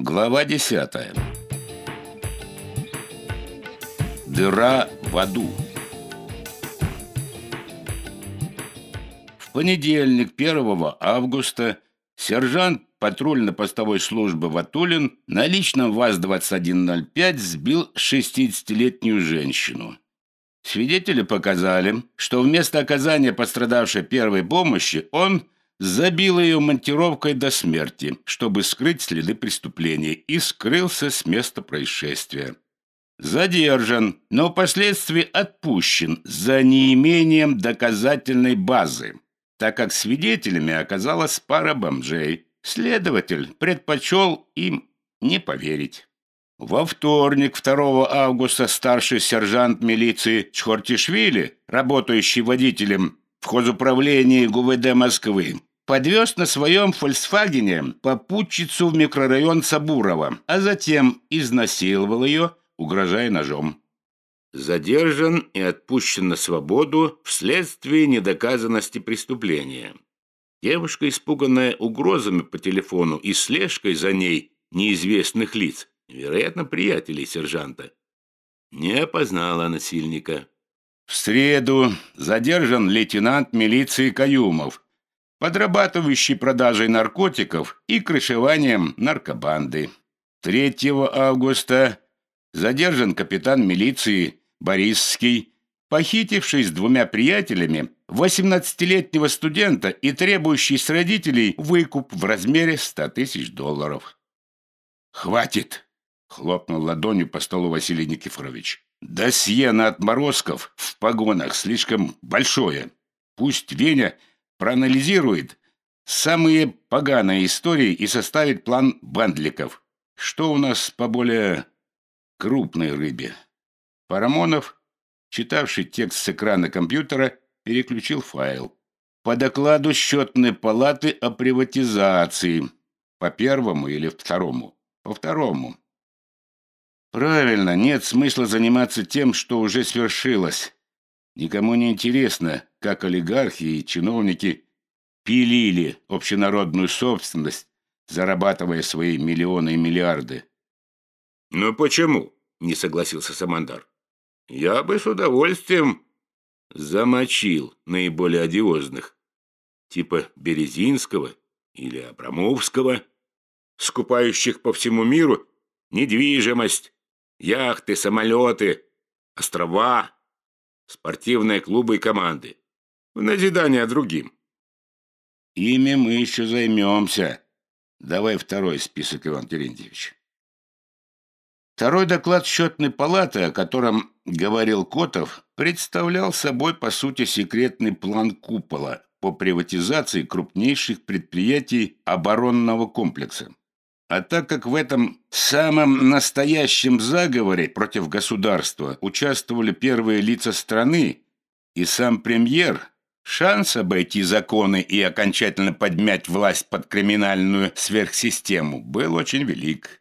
Глава десятая. Дыра в аду. В понедельник, 1 августа, сержант патрульно-постовой службы Ватулин на личном ВАЗ-2105 сбил 60-летнюю женщину. Свидетели показали, что вместо оказания пострадавшей первой помощи он забил ее монтировкой до смерти, чтобы скрыть следы преступления, и скрылся с места происшествия. Задержан, но впоследствии отпущен за неимением доказательной базы, так как свидетелями оказалась пара бомжей. Следователь предпочел им не поверить. Во вторник, 2 августа, старший сержант милиции Чхортишвили, работающий водителем в хозуправлении ГУВД Москвы, подвез на своем «Фольксвагене» попутчицу в микрорайон Сабурова, а затем изнасиловал ее, угрожая ножом. Задержан и отпущен на свободу вследствие недоказанности преступления. Девушка, испуганная угрозами по телефону и слежкой за ней неизвестных лиц, вероятно, приятелей сержанта. Не опознала насильника. В среду задержан лейтенант милиции Каюмов, подрабатывающий продажей наркотиков и крышеванием наркобанды. 3 августа задержан капитан милиции Борисский, похитивший с двумя приятелями 18-летнего студента и требующий с родителей выкуп в размере 100 тысяч долларов. «Хватит!» Хлопнул ладонью по столу Василий Никифорович. Досье на отморозков в погонах слишком большое. Пусть Веня проанализирует самые поганые истории и составит план бандликов. Что у нас по более крупной рыбе? Парамонов, читавший текст с экрана компьютера, переключил файл. По докладу счетной палаты о приватизации. По первому или второму? По второму. Правильно, нет смысла заниматься тем, что уже свершилось. Никому не интересно, как олигархи и чиновники пилили общенародную собственность, зарабатывая свои миллионы и миллиарды. «Ну почему?» – не согласился Самандар. «Я бы с удовольствием замочил наиболее одиозных, типа Березинского или Абрамовского, скупающих по всему миру недвижимость, Яхты, самолеты, острова, спортивные клубы и команды. В назидание другим. Ими мы еще займемся. Давай второй список, Иван Терентьевич. Второй доклад счетной палаты, о котором говорил Котов, представлял собой, по сути, секретный план купола по приватизации крупнейших предприятий оборонного комплекса. А так как в этом самом настоящем заговоре против государства участвовали первые лица страны и сам премьер, шанс обойти законы и окончательно подмять власть под криминальную сверхсистему был очень велик.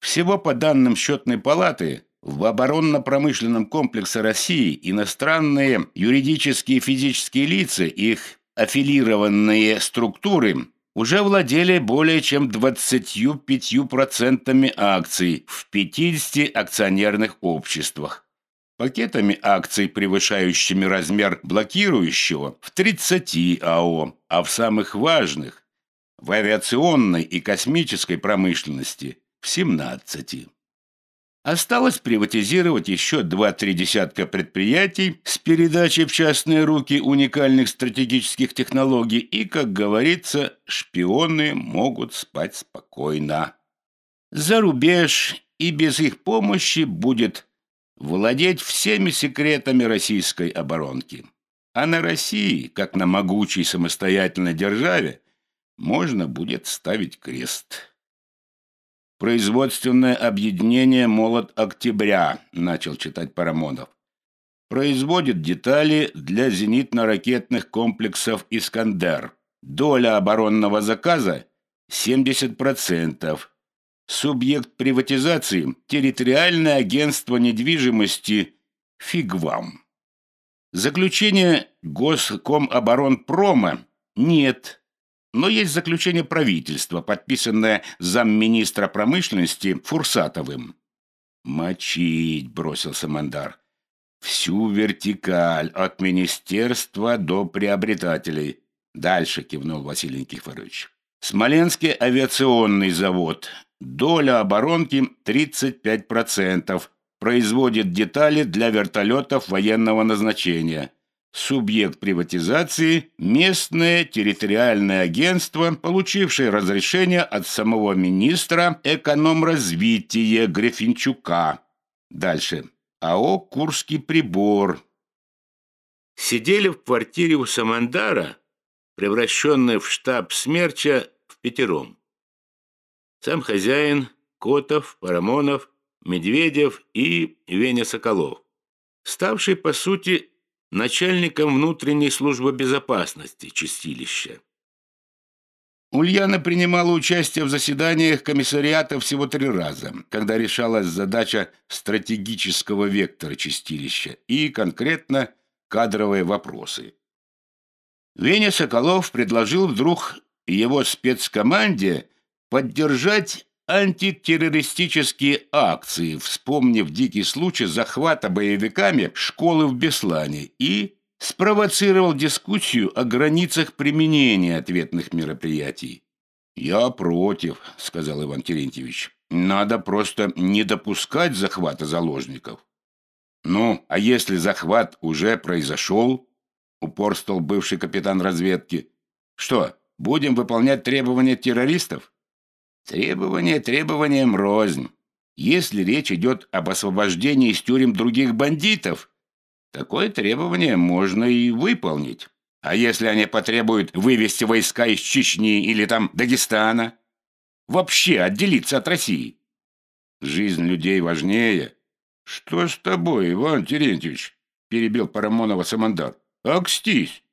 Всего по данным счетной палаты, в оборонно-промышленном комплексе России иностранные юридические и физические лица, их аффилированные структуры уже владели более чем 25% акций в 50 акционерных обществах. Пакетами акций, превышающими размер блокирующего, в 30 АО, а в самых важных – в авиационной и космической промышленности – в 17. Осталось приватизировать еще два-три десятка предприятий с передачей в частные руки уникальных стратегических технологий, и, как говорится, шпионы могут спать спокойно. За рубеж и без их помощи будет владеть всеми секретами российской оборонки. А на России, как на могучей самостоятельной державе, можно будет ставить крест. «Производственное объединение «Молот Октября», — начал читать Парамонов. «Производит детали для зенитно-ракетных комплексов «Искандер». Доля оборонного заказа — 70%. Субъект приватизации – территориальное агентство недвижимости «Фигвам». Заключение Госкомоборонпрома нет. но есть заключение правительства, подписанное замминистра промышленности Фурсатовым. «Мочить», — бросил Самандар. «Всю вертикаль, от министерства до приобретателей». Дальше кивнул Василий Никифорович. Смоленский авиационный завод. Доля оборонки 35%. Производит детали для вертолетов военного назначения. Субъект приватизации – местное территориальное агентство, получившее разрешение от самого министра экономразвития Грефинчука. Дальше. АО «Курский прибор». Сидели в квартире у Самандара, превращенной в штаб смерча в пятером. Сам хозяин, Котов, Парамонов, Медведев и Веня Соколов, ставший, по сути, начальником внутренней службы безопасности чистилища. Ульяна принимала участие в заседаниях комиссариата всего три раза, когда решалась задача стратегического вектора чистилища и, конкретно, кадровые вопросы. Веня Соколов предложил вдруг его спецкоманде поддержать антитеррористические акции, вспомнив дикий случай захвата боевиками школы в Беслане и спровоцировал дискуссию о границах применения ответных мероприятий. «Я против», — сказал Иван Терентьевич. «Надо просто не допускать захвата заложников». «Ну, а если захват уже произошел?» — упорствовал бывший капитан разведки. «Что, будем выполнять требования террористов?» Требование требованием рознь. Если речь идет об освобождении из тюрем других бандитов, такое требование можно и выполнить. А если они потребуют вывести войска из Чечни или там Дагестана? Вообще отделиться от России? Жизнь людей важнее. Что с тобой, Иван Терентьевич? Перебил Парамонова Самандар. Акстись.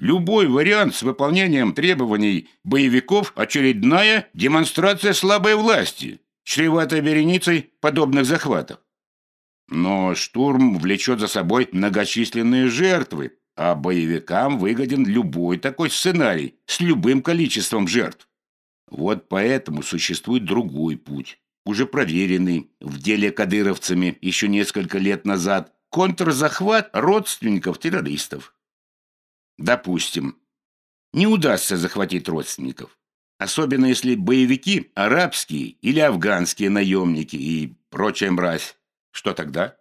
Любой вариант с выполнением требований боевиков – очередная демонстрация слабой власти, чреватая вереницей подобных захватов. Но штурм влечет за собой многочисленные жертвы, а боевикам выгоден любой такой сценарий с любым количеством жертв. Вот поэтому существует другой путь, уже проверенный в деле кадыровцами еще несколько лет назад – контрзахват родственников террористов. Допустим, не удастся захватить родственников. Особенно если боевики арабские или афганские наемники и прочая мразь. Что тогда?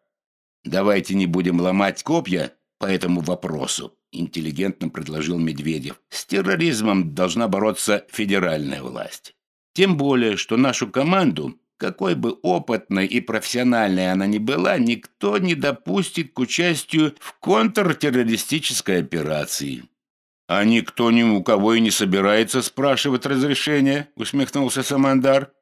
Давайте не будем ломать копья по этому вопросу, интеллигентно предложил Медведев. С терроризмом должна бороться федеральная власть. Тем более, что нашу команду, какой бы опытной и профессиональной она ни была, никто не допустит к участию в контртеррористической операции. «А никто ни у кого и не собирается спрашивать разрешения», — усмехнулся Самандар.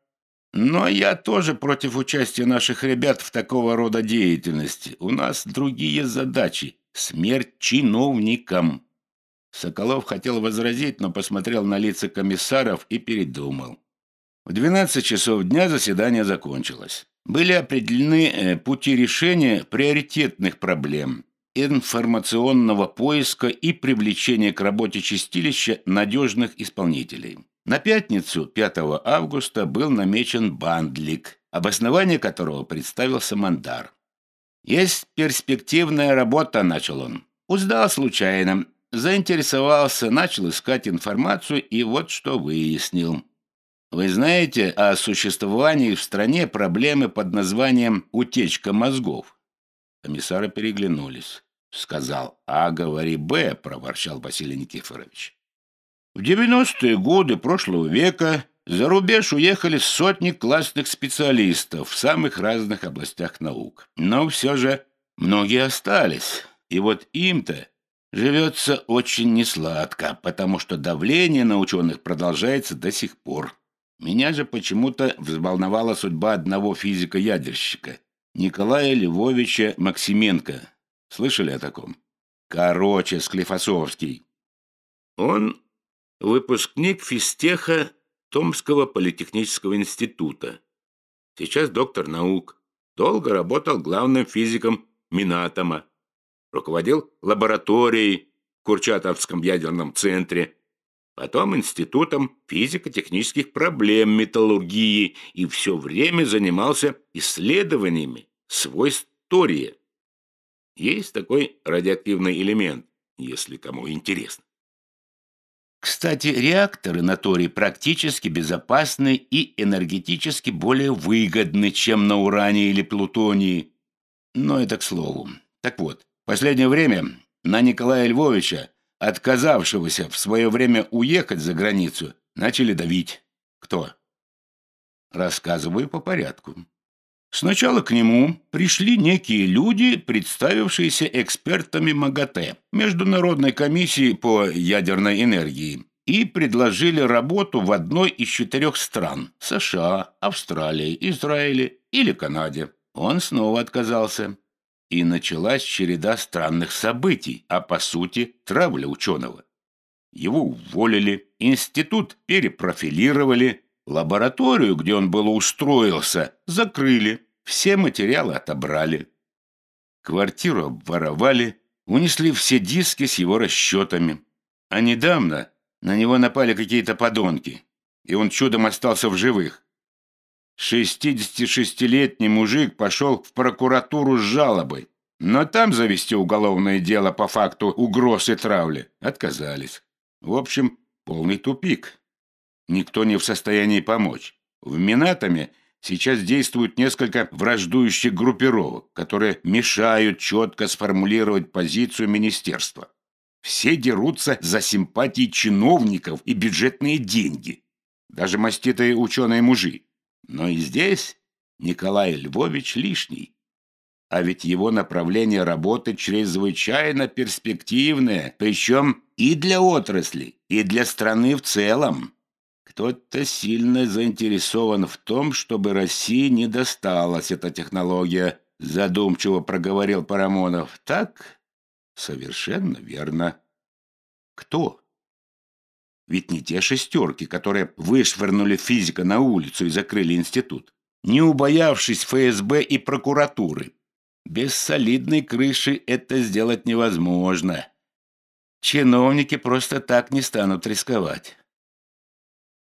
«Но я тоже против участия наших ребят в такого рода деятельности. У нас другие задачи. Смерть чиновникам». Соколов хотел возразить, но посмотрел на лица комиссаров и передумал. В 12 часов дня заседание закончилось. Были определены э, пути решения приоритетных проблем, информационного поиска и привлечения к работе чистилища надежных исполнителей. На пятницу, 5 августа, был намечен бандлик, обоснование которого представил Самандар. «Есть перспективная работа», — начал он. Узнал случайно, заинтересовался, начал искать информацию и вот что выяснил. Вы знаете о существовании в стране проблемы под названием «утечка мозгов»? Комиссары переглянулись сказал А, говори Б, проворчал Василий Никифорович. В 90-е годы прошлого века за рубеж уехали сотни классных специалистов в самых разных областях наук. Но все же многие остались. И вот им-то живется очень несладко, потому что давление на ученых продолжается до сих пор. Меня же почему-то взволновала судьба одного физика-ядерщика, Николая Львовича Максименко, Слышали о таком? Короче, Склифосовский. Он выпускник физтеха Томского политехнического института. Сейчас доктор наук. Долго работал главным физиком Минатома. Руководил лабораторией в Курчатовском ядерном центре. Потом Институтом физико-технических проблем металлургии и все время занимался исследованиями свойств тория. Есть такой радиоактивный элемент, если кому интересно. Кстати, реакторы на Торе практически безопасны и энергетически более выгодны, чем на уране или плутонии. Но это к слову. Так вот, в последнее время на Николая Львовича, отказавшегося в свое время уехать за границу, начали давить. Кто? Рассказываю по порядку. Сначала к нему пришли некие люди, представившиеся экспертами МАГАТЭ, Международной комиссии по ядерной энергии, и предложили работу в одной из четырех стран – США, Австралии, Израиле или Канаде. Он снова отказался. И началась череда странных событий, а по сути травля ученого. Его уволили, институт перепрофилировали, Лабораторию, где он было устроился, закрыли, все материалы отобрали. Квартиру обворовали, унесли все диски с его расчетами. А недавно на него напали какие-то подонки, и он чудом остался в живых. 66-летний мужик пошел в прокуратуру с жалобой, но там завести уголовное дело по факту угроз и травли отказались. В общем, полный тупик никто не в состоянии помочь. В Минатоме сейчас действуют несколько враждующих группировок, которые мешают четко сформулировать позицию министерства. Все дерутся за симпатии чиновников и бюджетные деньги. Даже маститые ученые-мужи. Но и здесь Николай Львович лишний. А ведь его направление работы чрезвычайно перспективное, причем и для отрасли, и для страны в целом. Кто-то сильно заинтересован в том, чтобы России не досталась эта технология, задумчиво проговорил Парамонов. Так? Совершенно верно. Кто? Ведь не те шестерки, которые вышвырнули физика на улицу и закрыли институт, не убоявшись ФСБ и прокуратуры. Без солидной крыши это сделать невозможно. Чиновники просто так не станут рисковать.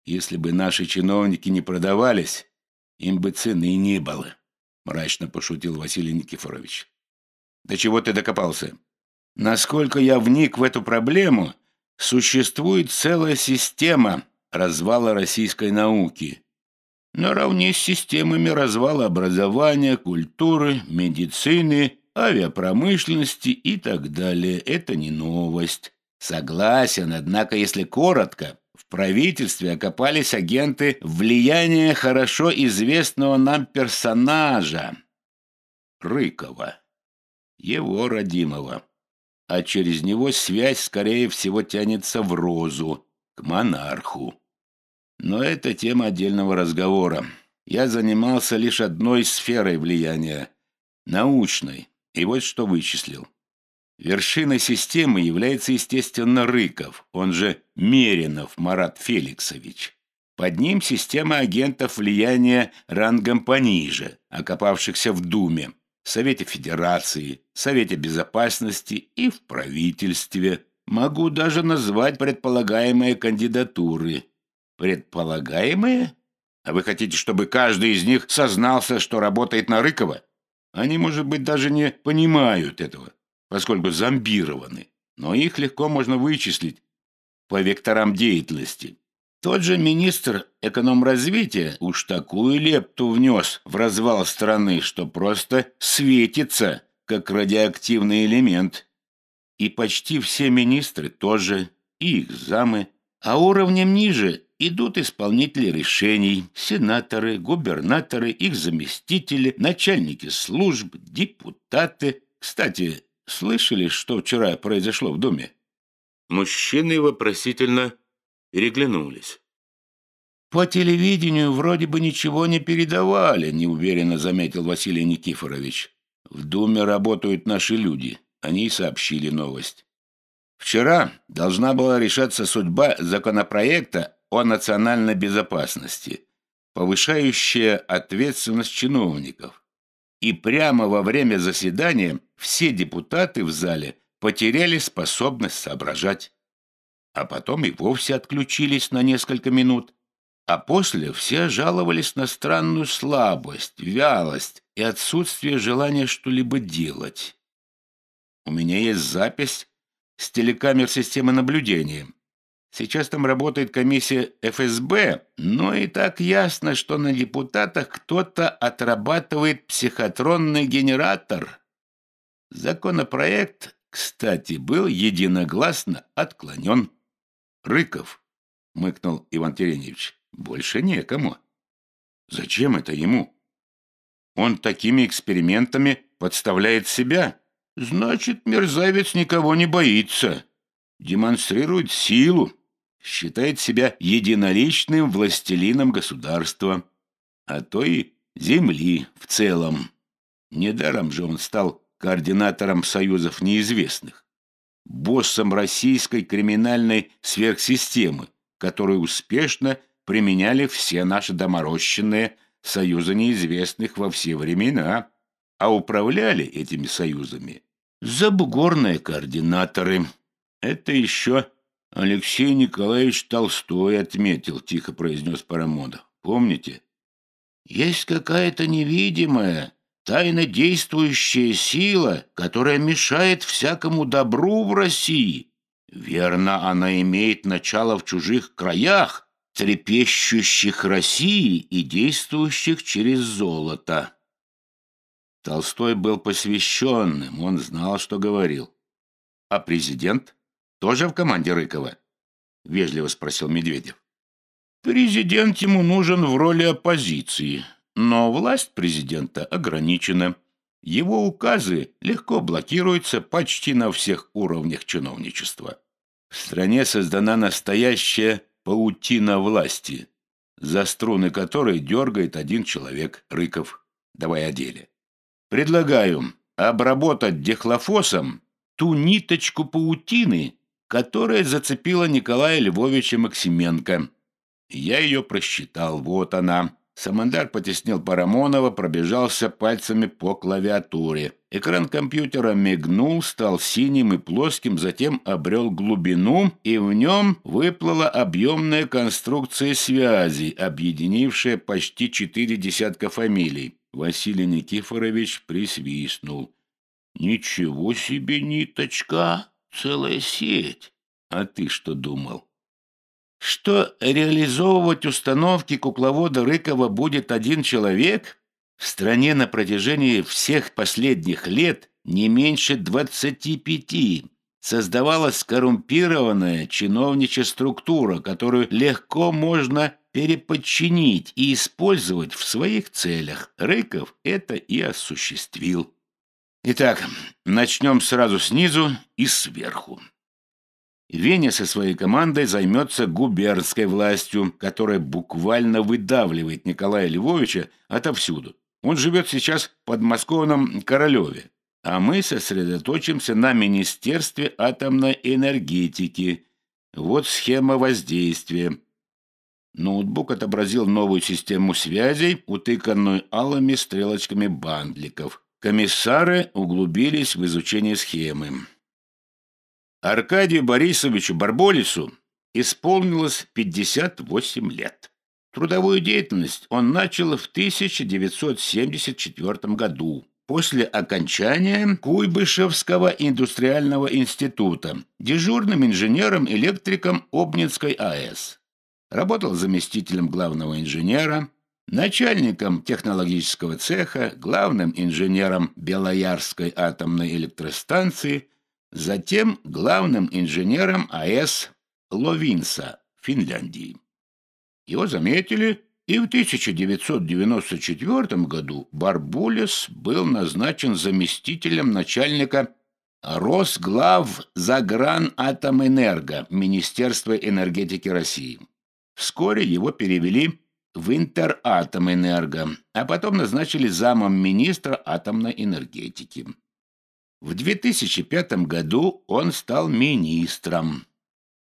Если бы наши чиновники не продавались, им бы цены не было, мрачно пошутил Василий Никифорович. До чего ты докопался? Насколько я вник в эту проблему, существует целая система развала российской науки. Наравне с системами развала образования, культуры, медицины, авиапромышленности и так далее. Это не новость. Согласен, однако, если коротко, в правительстве окопались агенты влияния хорошо известного нам персонажа Рыкова, его родимого. А через него связь, скорее всего, тянется в розу, к монарху. Но это тема отдельного разговора. Я занимался лишь одной сферой влияния – научной, и вот что вычислил. Вершиной системы является, естественно, Рыков, он же Меринов Марат Феликсович. Под ним система агентов влияния рангом пониже, окопавшихся в Думе, Совете Федерации, Совете Безопасности и в правительстве. Могу даже назвать предполагаемые кандидатуры. Предполагаемые? А вы хотите, чтобы каждый из них сознался, что работает на Рыкова? Они, может быть, даже не понимают этого поскольку зомбированы, но их легко можно вычислить по векторам деятельности. Тот же министр экономразвития уж такую лепту внес в развал страны, что просто светится, как радиоактивный элемент. И почти все министры тоже, и их замы, а уровнем ниже идут исполнители решений, сенаторы, губернаторы, их заместители, начальники служб, депутаты. Кстати, Слышали, что вчера произошло в доме?» Мужчины вопросительно переглянулись. «По телевидению вроде бы ничего не передавали», — неуверенно заметил Василий Никифорович. «В Думе работают наши люди. Они сообщили новость. Вчера должна была решаться судьба законопроекта о национальной безопасности, повышающая ответственность чиновников. И прямо во время заседания все депутаты в зале потеряли способность соображать. А потом и вовсе отключились на несколько минут. А после все жаловались на странную слабость, вялость и отсутствие желания что-либо делать. У меня есть запись с телекамер системы наблюдения. Сейчас там работает комиссия ФСБ, но и так ясно, что на депутатах кто-то отрабатывает психотронный генератор. Законопроект, кстати, был единогласно отклонен. «Рыков», — мыкнул Иван Терентьевич, — «больше некому». «Зачем это ему?» «Он такими экспериментами подставляет себя. Значит, мерзавец никого не боится, демонстрирует силу, считает себя единоличным властелином государства, а то и земли в целом. Недаром же он стал координатором союзов неизвестных, боссом российской криминальной сверхсистемы, которую успешно применяли все наши доморощенные союзы неизвестных во все времена, а управляли этими союзами забугорные координаторы. Это еще Алексей Николаевич Толстой отметил, тихо произнес Парамонов. Помните? Есть какая-то невидимая, тайно действующая сила, которая мешает всякому добру в России. Верно, она имеет начало в чужих краях, трепещущих России и действующих через золото. Толстой был посвященным, он знал, что говорил. А президент? Тоже в команде Рыкова? Вежливо спросил Медведев. Президент ему нужен в роли оппозиции, но власть президента ограничена. Его указы легко блокируются почти на всех уровнях чиновничества. В стране создана настоящая паутина власти, за струны которой дергает один человек, Рыков. Давай о деле. Предлагаю обработать дихлофосом ту ниточку паутины, которая зацепила Николая Львовича Максименко. Я ее просчитал, вот она. Самандар потеснил Парамонова, пробежался пальцами по клавиатуре. Экран компьютера мигнул, стал синим и плоским, затем обрел глубину, и в нем выплыла объемная конструкция связи, объединившая почти четыре десятка фамилий. Василий Никифорович присвистнул. «Ничего себе ниточка!» целая сеть. А ты что думал? Что реализовывать установки кукловода Рыкова будет один человек? В стране на протяжении всех последних лет не меньше двадцати пяти создавалась коррумпированная чиновничья структура, которую легко можно переподчинить и использовать в своих целях. Рыков это и осуществил. Итак, начнем сразу снизу и сверху. Веня со своей командой займется губернской властью, которая буквально выдавливает Николая Львовича отовсюду. Он живет сейчас в подмосковном Королеве, а мы сосредоточимся на Министерстве атомной энергетики. Вот схема воздействия. Ноутбук отобразил новую систему связей, утыканную алыми стрелочками бандликов. Комиссары углубились в изучение схемы. Аркадию Борисовичу Барболису исполнилось 58 лет. Трудовую деятельность он начал в 1974 году, после окончания Куйбышевского индустриального института, дежурным инженером-электриком Обнинской АЭС. Работал заместителем главного инженера, начальником технологического цеха, главным инженером Белоярской атомной электростанции, затем главным инженером АЭС Ловинса, Финляндии. Его заметили, и в 1994 году Барбулес был назначен заместителем начальника Росглав Загранатомэнерго Министерства энергетики России. Вскоре его перевели в Интератомэнерго, а потом назначили замом министра атомной энергетики. В 2005 году он стал министром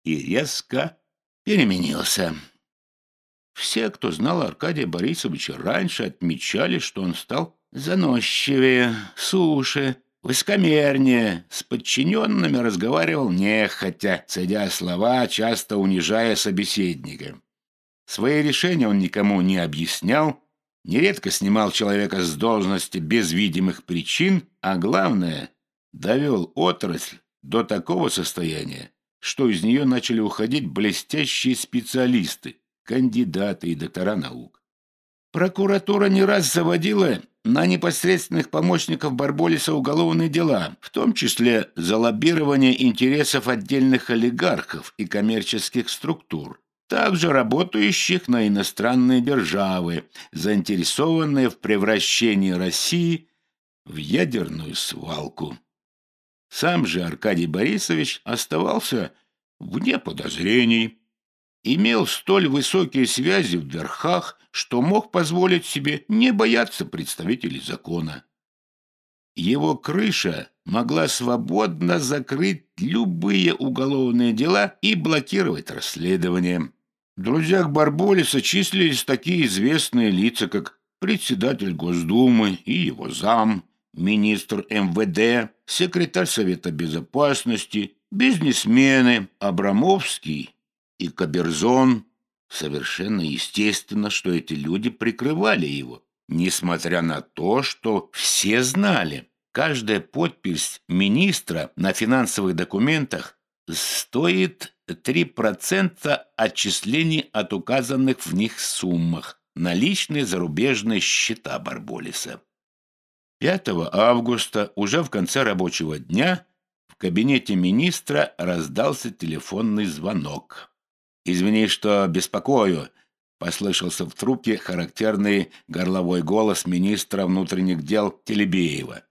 и резко переменился. Все, кто знал Аркадия Борисовича раньше, отмечали, что он стал заносчивее, суше, высокомернее, с подчиненными разговаривал нехотя, цедя слова, часто унижая собеседника. Свои решения он никому не объяснял, нередко снимал человека с должности без видимых причин, а главное, довел отрасль до такого состояния, что из нее начали уходить блестящие специалисты, кандидаты и доктора наук. Прокуратура не раз заводила на непосредственных помощников Барболиса уголовные дела, в том числе за лоббирование интересов отдельных олигархов и коммерческих структур, также работающих на иностранные державы, заинтересованные в превращении России в ядерную свалку. Сам же Аркадий Борисович оставался вне подозрений, имел столь высокие связи в верхах, что мог позволить себе не бояться представителей закона. Его крыша могла свободно закрыть любые уголовные дела и блокировать расследование. В друзьях Барболиса числились такие известные лица, как председатель Госдумы и его зам, министр МВД, секретарь Совета Безопасности, бизнесмены Абрамовский и Каберзон. Совершенно естественно, что эти люди прикрывали его, несмотря на то, что все знали, каждая подпись министра на финансовых документах стоит 3% отчислений от указанных в них суммах на личные зарубежные счета Барболиса. 5 августа, уже в конце рабочего дня, в кабинете министра раздался телефонный звонок. «Извини, что беспокою», — послышался в трубке характерный горловой голос министра внутренних дел Телебеева.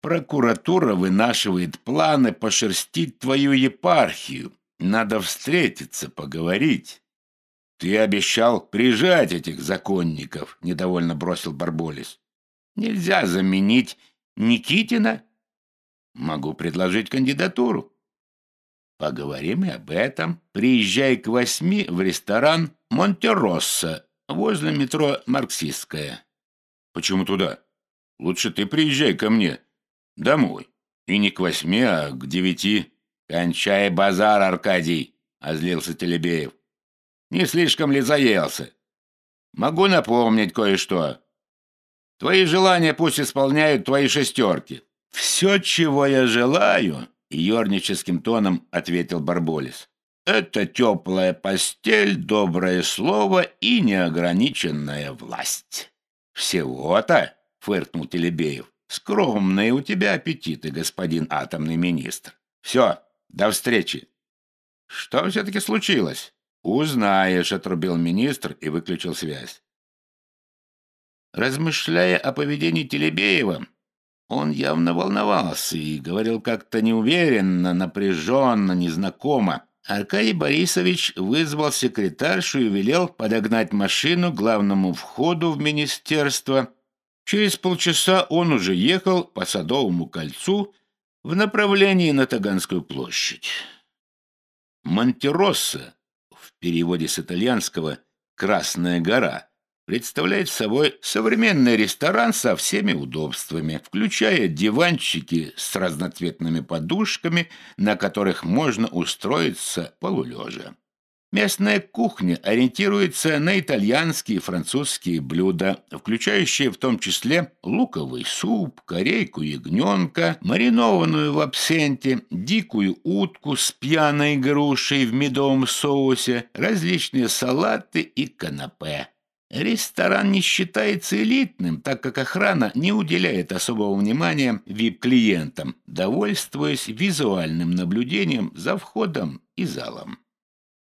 «Прокуратура вынашивает планы пошерстить твою епархию. Надо встретиться, поговорить». «Ты обещал прижать этих законников», — недовольно бросил Барболис. Нельзя заменить Никитина? Могу предложить кандидатуру. Поговорим и об этом. Приезжай к восьми в ресторан Монтеросса возле метро Марксистская. Почему туда? Лучше ты приезжай ко мне. Домой. И не к восьми, а к девяти. Кончай базар, Аркадий, — озлился Телебеев. Не слишком ли заелся? Могу напомнить кое-что. Твои желания пусть исполняют твои шестерки. Все, чего я желаю, ерническим тоном ответил Барболис. Это теплая постель, доброе слово и неограниченная власть. Всего-то, фыркнул Телебеев. Скромные у тебя аппетиты, господин атомный министр. Все, до встречи. Что все-таки случилось? Узнаешь, отрубил министр и выключил связь. Размышляя о поведении Телебеева, он явно волновался и говорил как-то неуверенно, напряженно, незнакомо. Аркадий Борисович вызвал секретаршу и велел подогнать машину к главному входу в министерство. Через полчаса он уже ехал по Садовому кольцу в направлении на Таганскую площадь. Монтеросса, в переводе с итальянского «Красная гора», представляет собой современный ресторан со всеми удобствами, включая диванчики с разноцветными подушками, на которых можно устроиться полулежа. Местная кухня ориентируется на итальянские и французские блюда, включающие в том числе луковый суп, корейку ягненка, маринованную в абсенте, дикую утку с пьяной грушей в медовом соусе, различные салаты и канапе. Ресторан не считается элитным, так как охрана не уделяет особого внимания VIP-клиентам, довольствуясь визуальным наблюдением за входом и залом.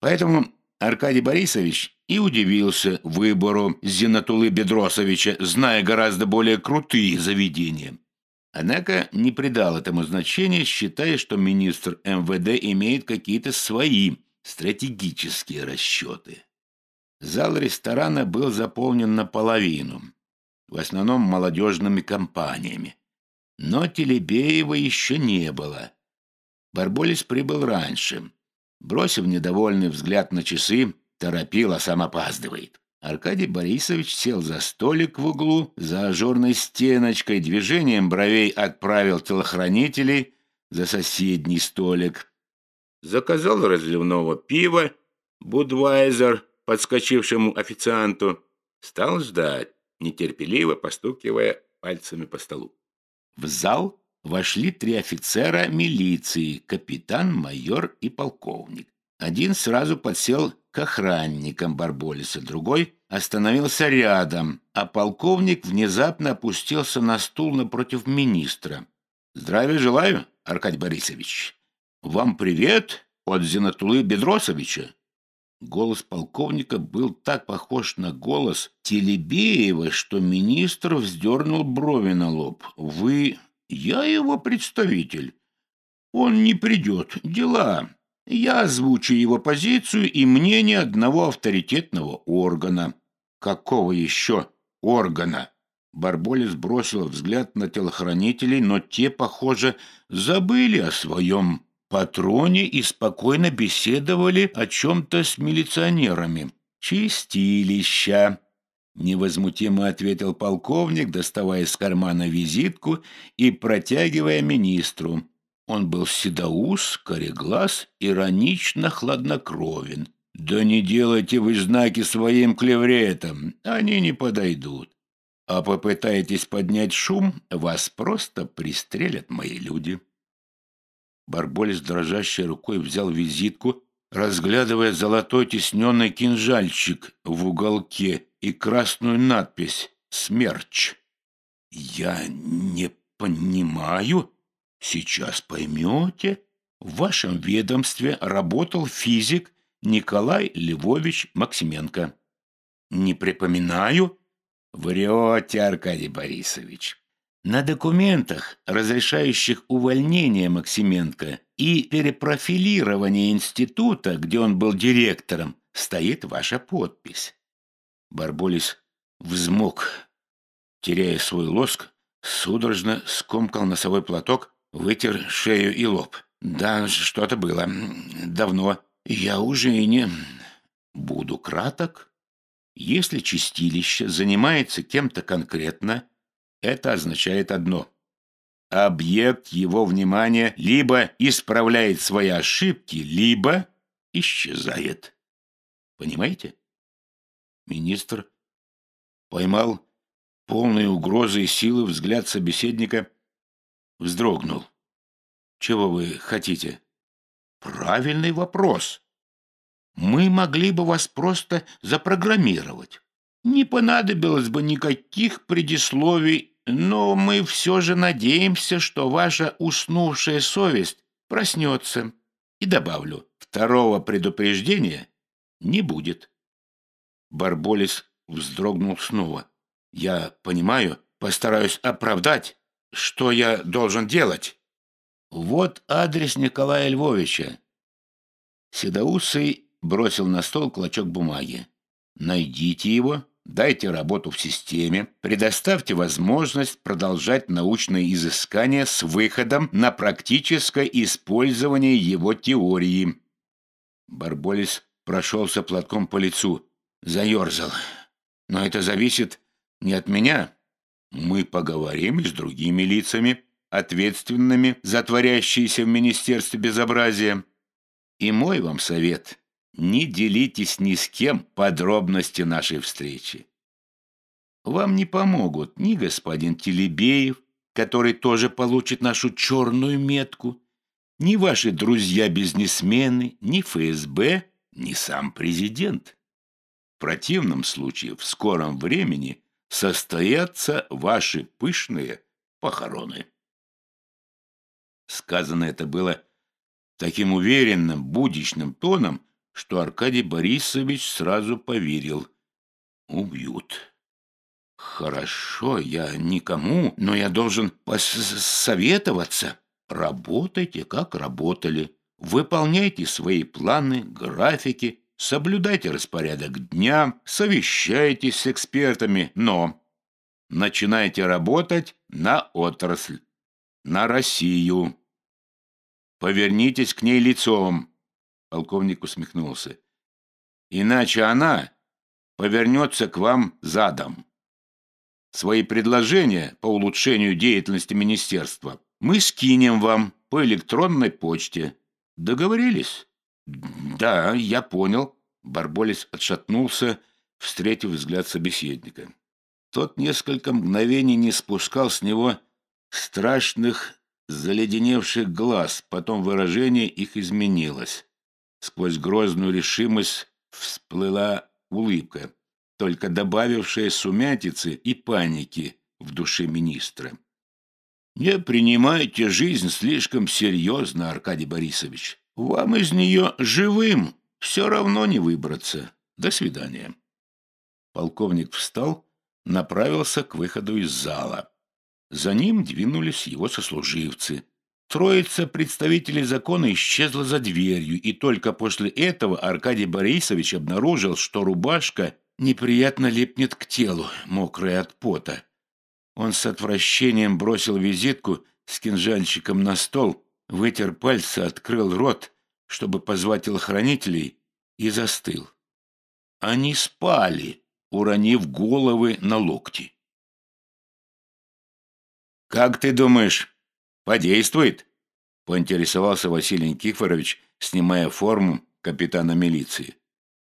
Поэтому Аркадий Борисович и удивился выбору Зинатулы Бедросовича, зная гораздо более крутые заведения. Однако не придал этому значения, считая, что министр МВД имеет какие-то свои стратегические расчеты. Зал ресторана был заполнен наполовину, в основном молодежными компаниями. Но Телебеева еще не было. Барболис прибыл раньше. Бросив недовольный взгляд на часы, торопил, а сам опаздывает. Аркадий Борисович сел за столик в углу, за ажурной стеночкой, движением бровей отправил телохранителей за соседний столик. Заказал разливного пива, Будвайзер, подскочившему официанту, стал ждать, нетерпеливо постукивая пальцами по столу. В зал вошли три офицера милиции, капитан, майор и полковник. Один сразу подсел к охранникам Барболиса, другой остановился рядом, а полковник внезапно опустился на стул напротив министра. «Здравия желаю, Аркадий Борисович. Вам привет от Зинатулы Бедросовича». Голос полковника был так похож на голос Телебеева, что министр вздернул брови на лоб. «Вы... я его представитель. Он не придет. Дела. Я озвучу его позицию и мнение одного авторитетного органа. Какого еще органа? Барболис бросил взгляд на телохранителей, но те, похоже, забыли о своем патроне и спокойно беседовали о чем-то с милиционерами. «Чистилища!» — невозмутимо ответил полковник, доставая из кармана визитку и протягивая министру. Он был седоус, кореглаз, иронично хладнокровен. «Да не делайте вы знаки своим клевретам, они не подойдут. А попытаетесь поднять шум, вас просто пристрелят мои люди». Барболис дрожащей рукой взял визитку, разглядывая золотой тисненный кинжальчик в уголке и красную надпись «Смерч». «Я не понимаю», Сейчас поймете. В вашем ведомстве работал физик Николай Львович Максименко. Не припоминаю? Врете, Аркадий Борисович. На документах, разрешающих увольнение Максименко и перепрофилирование института, где он был директором, стоит ваша подпись. Барболис взмок, теряя свой лоск, судорожно скомкал носовой платок, Вытер шею и лоб. Да, что-то было. Давно. Я уже и не... Буду краток. Если чистилище занимается кем-то конкретно, это означает одно. Объект его внимания либо исправляет свои ошибки, либо исчезает. Понимаете? Министр поймал полные угрозы и силы взгляд собеседника вздрогнул. «Чего вы хотите?» «Правильный вопрос. Мы могли бы вас просто запрограммировать. Не понадобилось бы никаких предисловий, но мы все же надеемся, что ваша уснувшая совесть проснется. И добавлю, второго предупреждения не будет». Барболис вздрогнул снова. «Я понимаю, постараюсь оправдать что я должен делать? Вот адрес Николая Львовича. Седоусый бросил на стол клочок бумаги. Найдите его, дайте работу в системе, предоставьте возможность продолжать научные изыскания с выходом на практическое использование его теории. Барболис прошелся платком по лицу, заерзал. Но это зависит не от меня, мы поговорим с другими лицами, ответственными за творящиеся в Министерстве безобразия. И мой вам совет – не делитесь ни с кем подробности нашей встречи. Вам не помогут ни господин Телебеев, который тоже получит нашу черную метку, ни ваши друзья-бизнесмены, ни ФСБ, ни сам президент. В противном случае в скором времени – состоятся ваши пышные похороны. Сказано это было таким уверенным, будичным тоном, что Аркадий Борисович сразу поверил. Убьют. Хорошо, я никому, но я должен посоветоваться. Работайте, как работали. Выполняйте свои планы, графики, Соблюдайте распорядок дня, совещайтесь с экспертами, но начинайте работать на отрасль, на Россию. Повернитесь к ней лицом. Полковник усмехнулся. Иначе она, повернется к вам задом. Свои предложения по улучшению деятельности министерства мы скинем вам по электронной почте. Договорились? Да, я понял. Барболис отшатнулся, встретив взгляд собеседника. Тот несколько мгновений не спускал с него страшных, заледеневших глаз, потом выражение их изменилось. Сквозь грозную решимость всплыла улыбка, только добавившая сумятицы и паники в душе министра. «Не принимайте жизнь слишком серьезно, Аркадий Борисович. Вам из нее живым все равно не выбраться. До свидания». Полковник встал, направился к выходу из зала. За ним двинулись его сослуживцы. Троица представителей закона исчезла за дверью, и только после этого Аркадий Борисович обнаружил, что рубашка неприятно липнет к телу, мокрая от пота. Он с отвращением бросил визитку с кинжальчиком на стол, вытер пальцы, открыл рот, чтобы позвать телохранителей, и застыл. Они спали, уронив головы на локти. «Как ты думаешь, подействует?» — поинтересовался Василий Никифорович, снимая форму капитана милиции.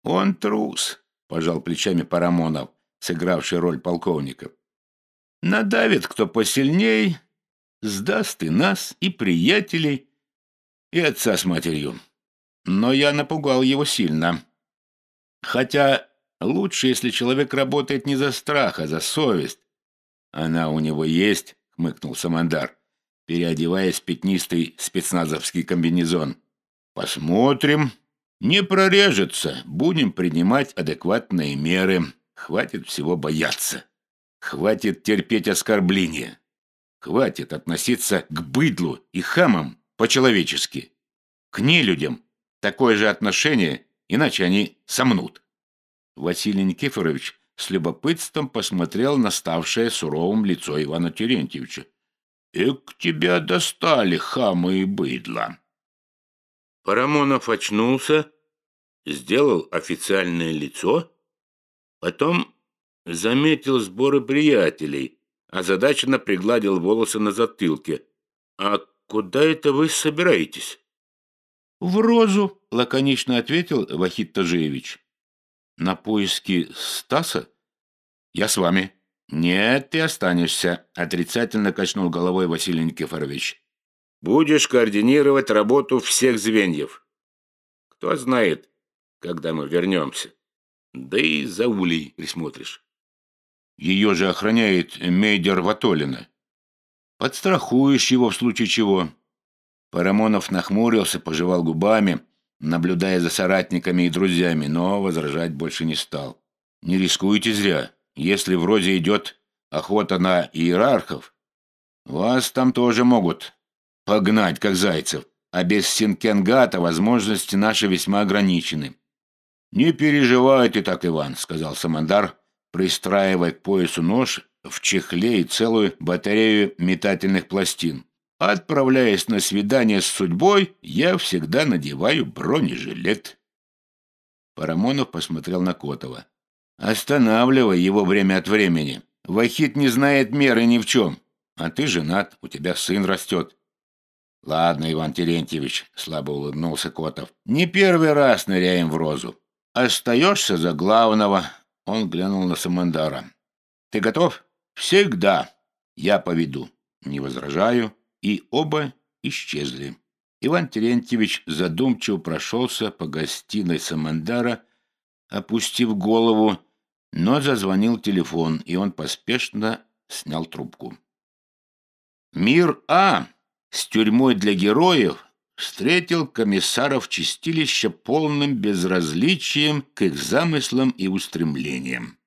«Он трус», — пожал плечами Парамонов, сыгравший роль полковника. «Надавит кто посильней, сдаст и нас, и приятелей, и отца с матерью. Но я напугал его сильно. Хотя лучше, если человек работает не за страх, а за совесть. Она у него есть, — хмыкнул Самандар, переодеваясь в пятнистый спецназовский комбинезон. «Посмотрим. Не прорежется. Будем принимать адекватные меры. Хватит всего бояться. Хватит терпеть оскорбления. Хватит относиться к быдлу и хамам по-человечески. К нелюдям такое же отношение, иначе они сомнут». Василий Никифорович с любопытством посмотрел на ставшее суровым лицо Ивана Терентьевича. «Эк, тебя достали, хамы и быдло!» Парамонов очнулся, сделал официальное лицо, потом заметил сборы приятелей, озадаченно пригладил волосы на затылке. «А куда это вы собираетесь?» «В розу», — лаконично ответил Вахид Тажиевич. На поиски Стаса? Я с вами. Нет, ты останешься, отрицательно качнул головой Василий Никифорович. Будешь координировать работу всех звеньев. Кто знает, когда мы вернемся. Да и за Улей присмотришь. Ее же охраняет мейдер Ватолина. Подстрахуешь его в случае чего. Парамонов нахмурился, пожевал губами, наблюдая за соратниками и друзьями, но возражать больше не стал. «Не рискуйте зря. Если вроде идет охота на иерархов, вас там тоже могут погнать, как зайцев, а без Синкенгата возможности наши весьма ограничены». «Не переживайте так, Иван», — сказал Самандар, пристраивая к поясу нож в чехле и целую батарею метательных пластин. Отправляясь на свидание с судьбой, я всегда надеваю бронежилет. Парамонов посмотрел на Котова. Останавливай его время от времени. Вахит не знает меры ни в чем. А ты женат, у тебя сын растет. Ладно, Иван Терентьевич, слабо улыбнулся Котов. Не первый раз ныряем в розу. Остаешься за главного. Он глянул на Самандара. Ты готов? Всегда. Я поведу. Не возражаю и оба исчезли. Иван Терентьевич задумчиво прошелся по гостиной Самандара, опустив голову, но зазвонил телефон, и он поспешно снял трубку. Мир А с тюрьмой для героев встретил комиссаров чистилища полным безразличием к их замыслам и устремлениям.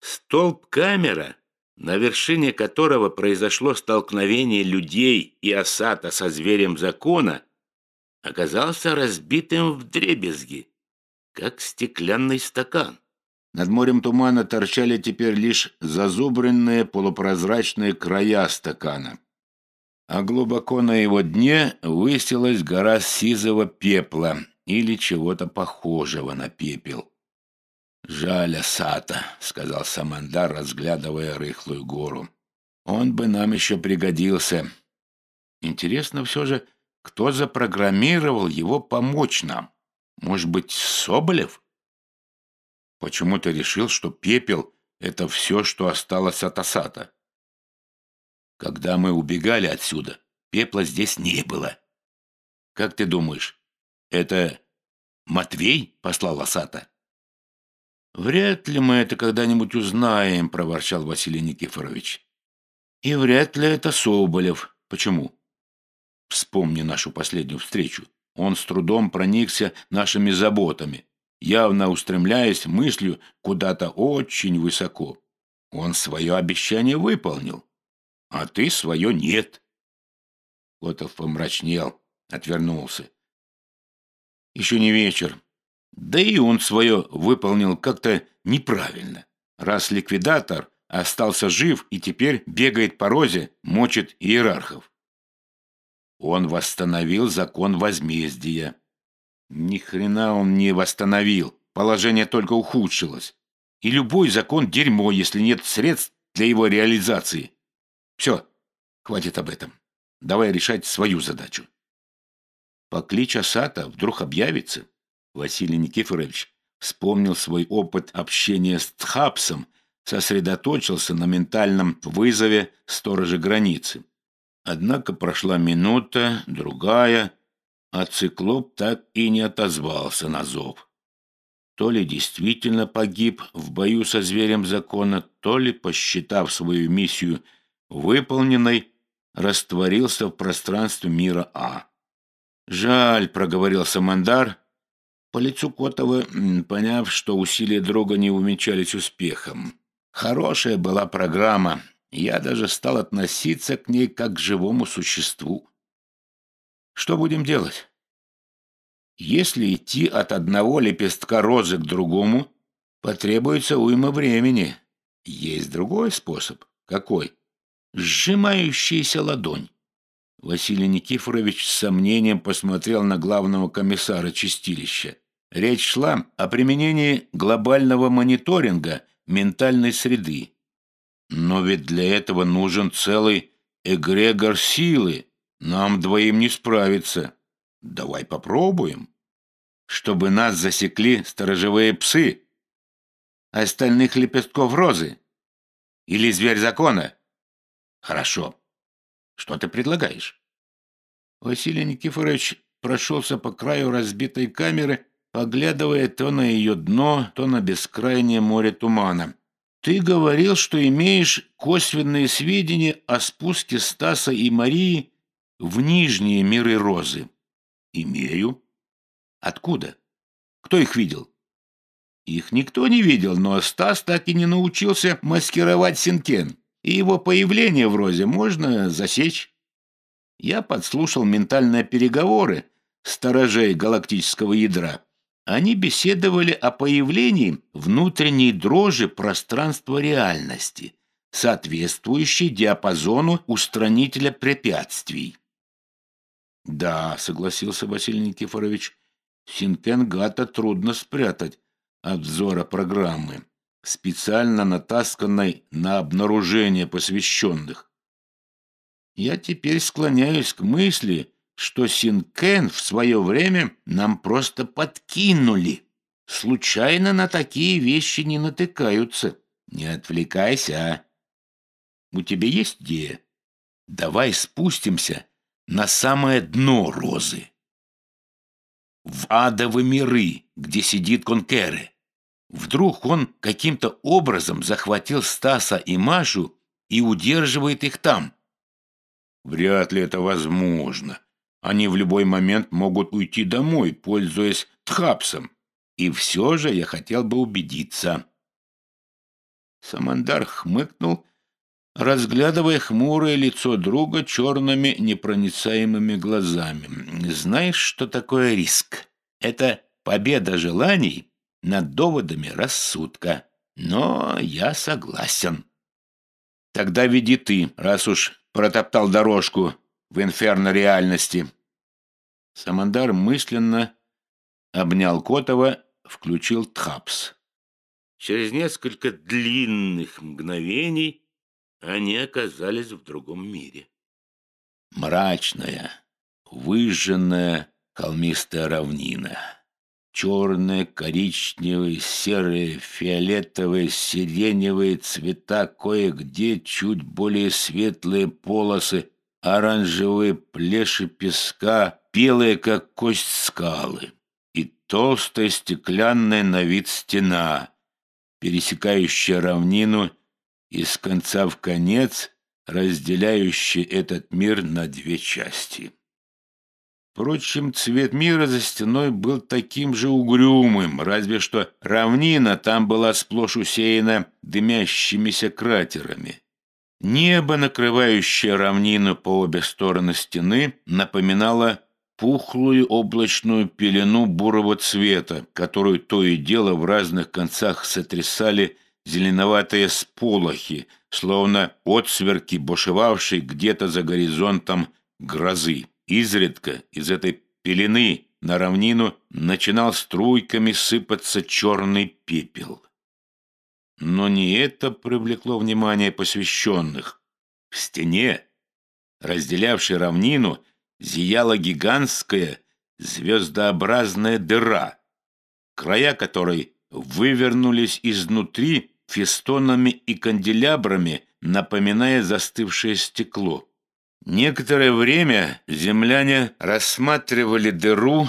Столб-камера на вершине которого произошло столкновение людей и осата со зверем закона, оказался разбитым в дребезги, как стеклянный стакан. Над морем тумана торчали теперь лишь зазубренные полупрозрачные края стакана. А глубоко на его дне высилась гора сизого пепла или чего-то похожего на пепел. «Жаль Асата», — сказал Самандар, разглядывая рыхлую гору. «Он бы нам еще пригодился. Интересно все же, кто запрограммировал его помочь нам? Может быть, Соболев?» «Почему ты решил, что пепел — это все, что осталось от Асата?» «Когда мы убегали отсюда, пепла здесь не было. Как ты думаешь, это Матвей послал Асата?» «Вряд ли мы это когда-нибудь узнаем», — проворчал Василий Никифорович. «И вряд ли это Соболев. Почему?» «Вспомни нашу последнюю встречу. Он с трудом проникся нашими заботами, явно устремляясь мыслью куда-то очень высоко. Он свое обещание выполнил, а ты свое нет». Котов помрачнел, отвернулся. «Еще не вечер. Да и он свое выполнил как-то неправильно. Раз ликвидатор остался жив и теперь бегает по розе, мочит иерархов. Он восстановил закон возмездия. Ни хрена он не восстановил. Положение только ухудшилось. И любой закон – дерьмо, если нет средств для его реализации. Все, хватит об этом. Давай решать свою задачу. Поклич Асата вдруг объявится. Василий Никифорович вспомнил свой опыт общения с Тхапсом, сосредоточился на ментальном вызове сторожа границы. Однако прошла минута, другая, а циклоп так и не отозвался на зов. То ли действительно погиб в бою со зверем закона, то ли, посчитав свою миссию выполненной, растворился в пространстве мира А. «Жаль», — проговорил Самандар, по лицу Котова, поняв, что усилия друга не умечались успехом. Хорошая была программа. Я даже стал относиться к ней как к живому существу. Что будем делать? Если идти от одного лепестка розы к другому, потребуется уйма времени. Есть другой способ. Какой? Сжимающаяся ладонь. Василий Никифорович с сомнением посмотрел на главного комиссара чистилища. Речь шла о применении глобального мониторинга ментальной среды. Но ведь для этого нужен целый эгрегор силы. Нам двоим не справиться. Давай попробуем. Чтобы нас засекли сторожевые псы. Остальных лепестков розы. Или зверь закона. Хорошо. Что ты предлагаешь? Василий Никифорович прошелся по краю разбитой камеры, поглядывая то на ее дно, то на бескрайнее море тумана. «Ты говорил, что имеешь косвенные сведения о спуске Стаса и Марии в нижние миры Розы». «Имею». «Откуда? Кто их видел?» «Их никто не видел, но Стас так и не научился маскировать Синкен и его появление в розе можно засечь. Я подслушал ментальные переговоры сторожей галактического ядра. Они беседовали о появлении внутренней дрожи пространства реальности, соответствующей диапазону устранителя препятствий. «Да», — согласился Василий Никифорович, — «Синкенгата трудно спрятать от взора программы специально натасканной на обнаружение посвященных. Я теперь склоняюсь к мысли, что Синкен в свое время нам просто подкинули. Случайно на такие вещи не натыкаются. Не отвлекайся. У тебя есть идея? Давай спустимся на самое дно розы. В адовые миры, где сидит Конкере. Вдруг он каким-то образом захватил Стаса и Машу и удерживает их там. Вряд ли это возможно. Они в любой момент могут уйти домой, пользуясь тхапсом. И все же я хотел бы убедиться. Самандар хмыкнул, разглядывая хмурое лицо друга черными непроницаемыми глазами. «Знаешь, что такое риск? Это победа желаний над доводами рассудка. Но я согласен. Тогда веди ты, раз уж протоптал дорожку в инферно реальности. Самандар мысленно обнял Котова, включил Тхапс. Через несколько длинных мгновений они оказались в другом мире. Мрачная, выжженная холмистая равнина. Черные, коричневые, серые, фиолетовые, сиреневые цвета, кое-где чуть более светлые полосы, оранжевые плеши песка, белые, как кость скалы, и толстая стеклянная на вид стена, пересекающая равнину из конца в конец, разделяющая этот мир на две части. Впрочем, цвет мира за стеной был таким же угрюмым, разве что равнина там была сплошь усеяна дымящимися кратерами. Небо, накрывающее равнину по обе стороны стены, напоминало пухлую облачную пелену бурого цвета, которую то и дело в разных концах сотрясали зеленоватые сполохи, словно отсверки, бушевавшей где-то за горизонтом грозы. Изредка из этой пелены на равнину начинал струйками сыпаться черный пепел. Но не это привлекло внимание посвященных. В стене, разделявшей равнину, зияла гигантская звездообразная дыра, края которой вывернулись изнутри фестонами и канделябрами, напоминая застывшее стекло. Некоторое время земляне рассматривали дыру,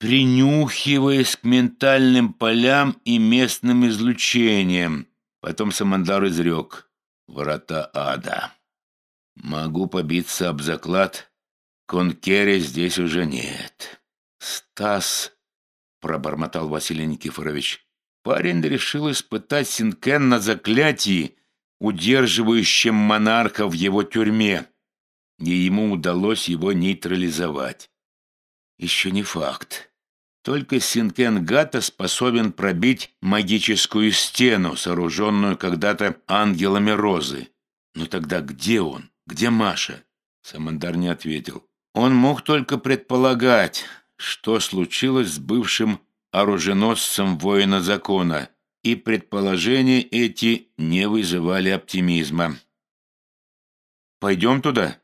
принюхиваясь к ментальным полям и местным излучениям. Потом Самандар изрек «Врата ада». Могу побиться об заклад, Конкере здесь уже нет. Стас, пробормотал Василий Никифорович. Парень решил испытать Синкен на заклятии, удерживающем монарха в его тюрьме, и ему удалось его нейтрализовать. Еще не факт. Только Синкен Гата способен пробить магическую стену, сооруженную когда-то ангелами Розы. Но тогда где он? Где Маша? Самандар не ответил. Он мог только предполагать, что случилось с бывшим оруженосцем воина закона, и предположения эти не вызывали оптимизма. «Пойдем туда?»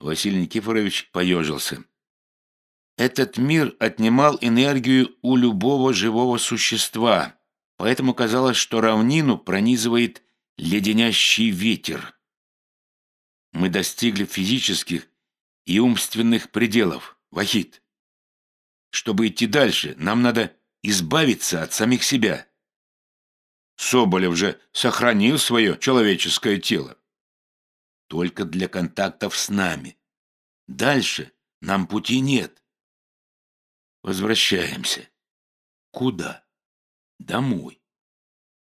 Василий Никифорович поежился. Этот мир отнимал энергию у любого живого существа, поэтому казалось, что равнину пронизывает леденящий ветер. Мы достигли физических и умственных пределов, Вахид. Чтобы идти дальше, нам надо избавиться от самих себя. Соболев же сохранил свое человеческое тело. Только для контактов с нами. Дальше нам пути нет. Возвращаемся. Куда? Домой.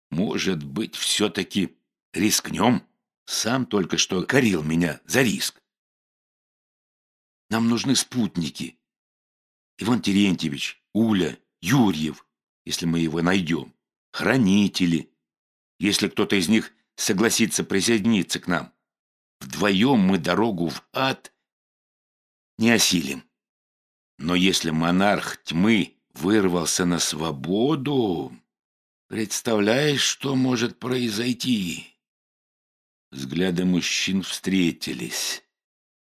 Может быть, все-таки рискнем? Сам только что корил меня за риск. Нам нужны спутники. Иван Терентьевич, Уля, Юрьев, если мы его найдем. Хранители, если кто-то из них согласится присоединиться к нам. Вдвоем мы дорогу в ад не осилим. Но если монарх тьмы вырвался на свободу, представляешь, что может произойти? Взгляды мужчин встретились.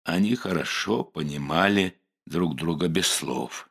Они хорошо понимали друг друга без слов.